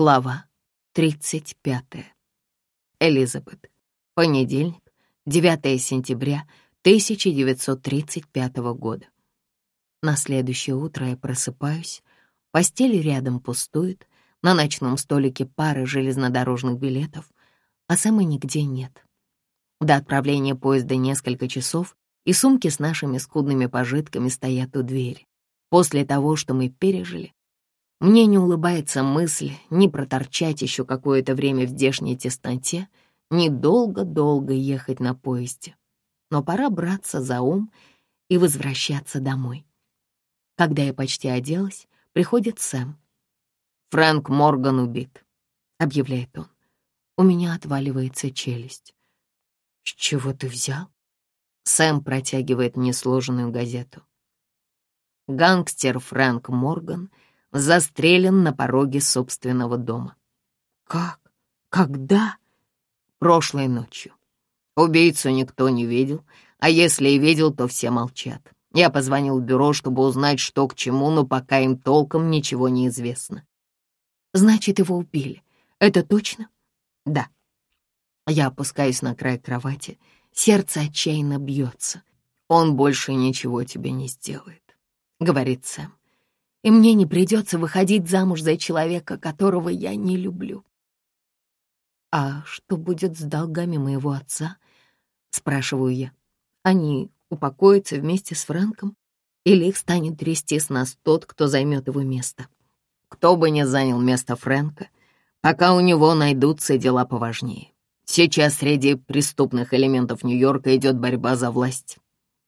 Глава 35. Элизабет. Понедельник, 9 сентября 1935 года. На следующее утро я просыпаюсь, постель рядом пустует, на ночном столике пары железнодорожных билетов, а Сэма нигде нет. До отправления поезда несколько часов, и сумки с нашими скудными пожитками стоят у двери. После того, что мы пережили, мне не улыбается мысль ни проторчать еще какое-то время в здешней тесноте, ни долго-долго ехать на поезде. Но пора браться за ум и возвращаться домой. Когда я почти оделась, приходит Сэм. «Фрэнк Морган убит», — объявляет он. У меня отваливается челюсть. «С чего ты взял?» Сэм протягивает мне сложенную газету. Гангстер Фрэнк Морган — застрелен на пороге собственного дома. Как? Когда? Прошлой ночью. Убийцу никто не видел, а если и видел, то все молчат. Я позвонил в бюро, чтобы узнать, что к чему, но пока им толком ничего не известно. Значит, его убили. Это точно? Да. Я опускаюсь на край кровати. Сердце отчаянно бьется. Он больше ничего тебе не сделает, — говорит Сэм и мне не придется выходить замуж за человека, которого я не люблю. «А что будет с долгами моего отца?» — спрашиваю я. «Они упокоятся вместе с Фрэнком, или их станет трясти с нас тот, кто займет его место?» «Кто бы ни занял место Фрэнка, пока у него найдутся дела поважнее. Сейчас среди преступных элементов Нью-Йорка идет борьба за власть.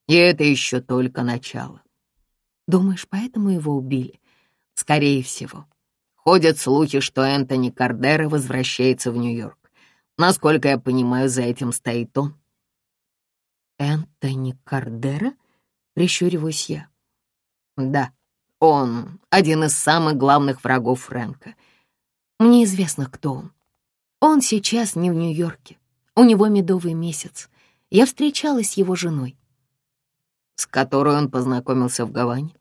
И это еще только начало. Думаешь, поэтому его убили? Скорее всего. Ходят слухи, что Энтони Кардера возвращается в Нью-Йорк. Насколько я понимаю, за этим стоит он. Энтони Кардера? Прищуриваюсь я. Да, он один из самых главных врагов Фрэнка. Мне известно, кто он. Он сейчас не в Нью-Йорке. У него медовый месяц. Я встречалась с его женой. С которой он познакомился в Гаване?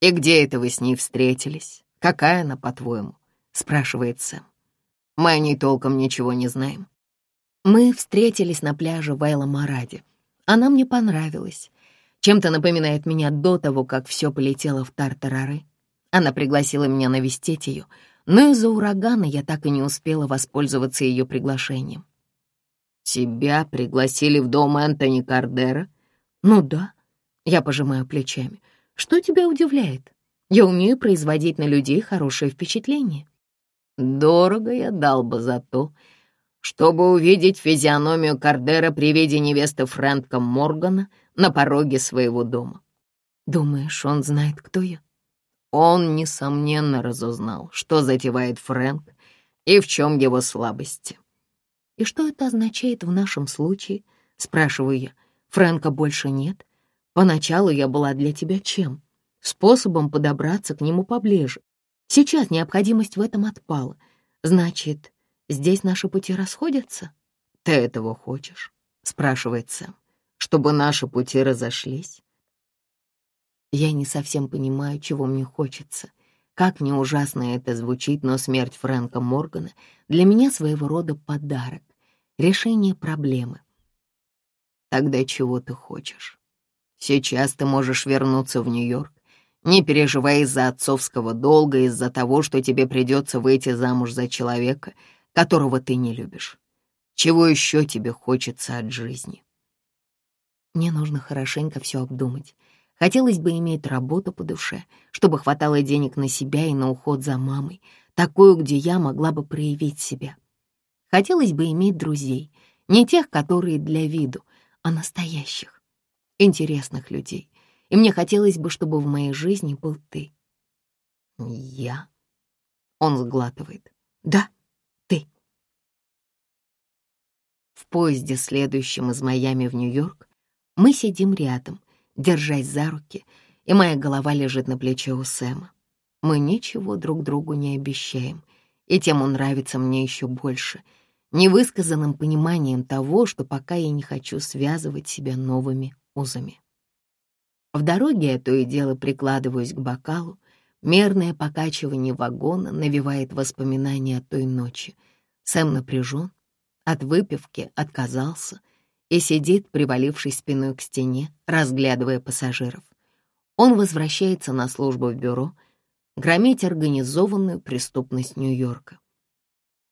«И где это вы с ней встретились? Какая она, по-твоему?» — спрашивает Сэм. «Мы о ней толком ничего не знаем». Мы встретились на пляже в Айла-Мараде. Она мне понравилась. Чем-то напоминает меня до того, как все полетело в Тартарары. Она пригласила меня навестить ее, но из-за урагана я так и не успела воспользоваться ее приглашением. «Тебя пригласили в дом Энтони Кардера?» «Ну да», — я пожимаю плечами. Что тебя удивляет? Я умею производить на людей хорошее впечатление. Дорого я дал бы за то, чтобы увидеть физиономию Кардера при виде невесты Фрэнка Моргана на пороге своего дома. Думаешь, он знает, кто я? Он, несомненно, разузнал, что затевает Фрэнк и в чем его слабости. «И что это означает в нашем случае?» — спрашиваю я. «Фрэнка больше нет, Поначалу я была для тебя чем? Способом подобраться к нему поближе. Сейчас необходимость в этом отпала. Значит, здесь наши пути расходятся? Ты этого хочешь? Спрашивает Сэм. Чтобы наши пути разошлись? Я не совсем понимаю, чего мне хочется. Как не ужасно это звучит, но смерть Фрэнка Моргана для меня своего рода подарок, решение проблемы. Тогда чего ты хочешь? Сейчас ты можешь вернуться в Нью-Йорк, не переживай из-за отцовского долга, из-за того, что тебе придется выйти замуж за человека, которого ты не любишь. Чего еще тебе хочется от жизни? Мне нужно хорошенько все обдумать. Хотелось бы иметь работу по душе, чтобы хватало денег на себя и на уход за мамой, такую, где я могла бы проявить себя. Хотелось бы иметь друзей, не тех, которые для виду, а настоящих интересных людей, и мне хотелось бы, чтобы в моей жизни был ты. Я? Он сглатывает. Да, ты. В поезде, следующем из Майами в Нью-Йорк, мы сидим рядом, держась за руки, и моя голова лежит на плече у Сэма. Мы ничего друг другу не обещаем, и тем он нравится мне еще больше, невысказанным пониманием того, что пока я не хочу связывать себя новыми узами. В дороге я то и дело прикладываюсь к бокалу, Мерное покачивание вагона навевает воспоминания о той ночи. Сэм напряжен, от выпивки отказался и сидит, привалившись спиной к стене, разглядывая пассажиров. Он возвращается на службу в бюро, громить организованную преступность Нью-Йорка.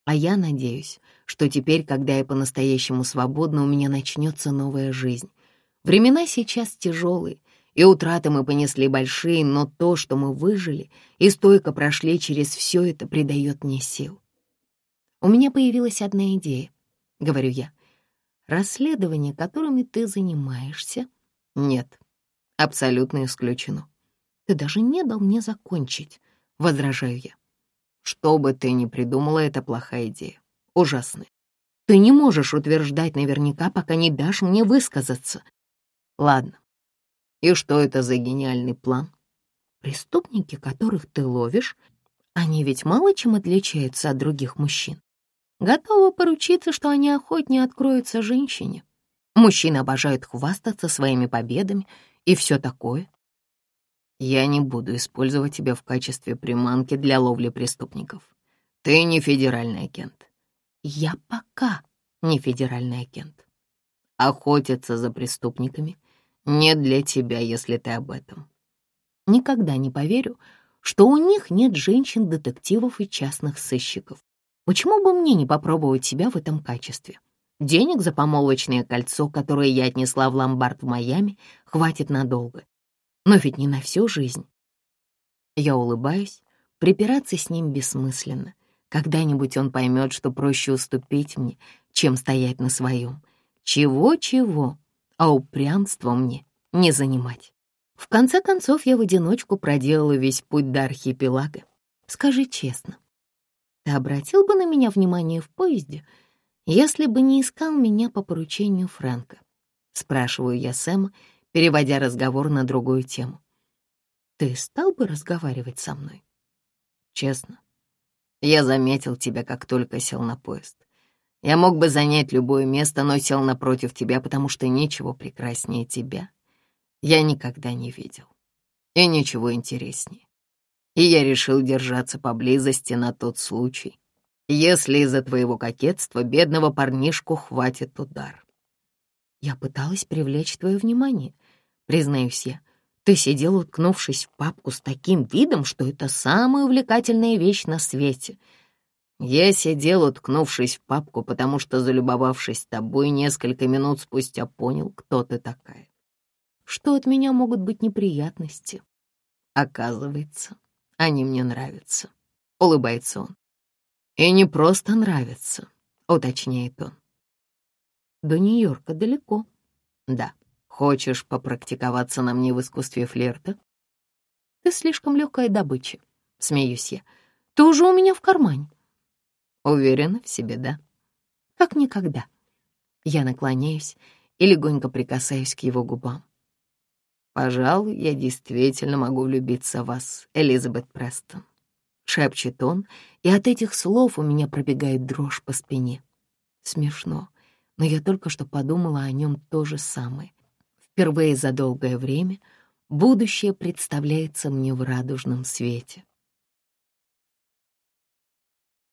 А я надеюсь, что теперь, когда я по-настоящему свободна, у меня начнется новая жизнь. Времена сейчас тяжелые, и утраты мы понесли большие, но то, что мы выжили и стойко прошли через все это, придает мне сил. У меня появилась одна идея, — говорю я. Расследование, которыми ты занимаешься? Нет, абсолютно исключено. Ты даже не дал мне закончить, — возражаю я. Что бы ты ни придумала, это плохая идея. Ужасная. Ты не можешь утверждать наверняка, пока не дашь мне высказаться. Ладно. И что это за гениальный план? Преступники, которых ты ловишь, они ведь мало чем отличаются от других мужчин. Готова поручиться, что они охотнее откроются женщине. Мужчины обожают хвастаться своими победами и все такое. Я не буду использовать тебя в качестве приманки для ловли преступников. Ты не федеральный агент. Я пока не федеральный агент. Охотиться за преступниками не для тебя, если ты об этом. Никогда не поверю, что у них нет женщин-детективов и частных сыщиков. Почему бы мне не попробовать себя в этом качестве? Денег за помолвочное кольцо, которое я отнесла в ломбард в Майами, хватит надолго но ведь не на всю жизнь. Я улыбаюсь, припираться с ним бессмысленно. Когда-нибудь он поймет, что проще уступить мне, чем стоять на своем. Чего-чего, а упрямство мне не занимать. В конце концов, я в одиночку проделала весь путь до архипелага. Скажи честно, ты обратил бы на меня внимание в поезде, если бы не искал меня по поручению Фрэнка? Спрашиваю я Сэма, переводя разговор на другую тему. «Ты стал бы разговаривать со мной?» «Честно, я заметил тебя, как только сел на поезд. Я мог бы занять любое место, но сел напротив тебя, потому что ничего прекраснее тебя я никогда не видел. И ничего интереснее. И я решил держаться поблизости на тот случай, если из-за твоего кокетства бедного парнишку хватит удар. Я пыталась привлечь твое внимание, признаюсь я. Ты сидел, уткнувшись в папку с таким видом, что это самая увлекательная вещь на свете. Я сидел, уткнувшись в папку, потому что, залюбовавшись тобой, несколько минут спустя понял, кто ты такая. Что от меня могут быть неприятности? Оказывается, они мне нравятся. Улыбается он. И не просто нравятся, уточняет он. До Нью-Йорка далеко. Да. Хочешь попрактиковаться на мне в искусстве флирта? Ты слишком легкая добыча, смеюсь я. Ты уже у меня в кармане. Уверена в себе, да? Как никогда. Я наклоняюсь и легонько прикасаюсь к его губам. «Пожалуй, я действительно могу влюбиться в вас, Элизабет Престон», — шепчет он, и от этих слов у меня пробегает дрожь по спине. Смешно, но я только что подумала о нем то же самое. Впервые за долгое время будущее представляется мне в радужном свете.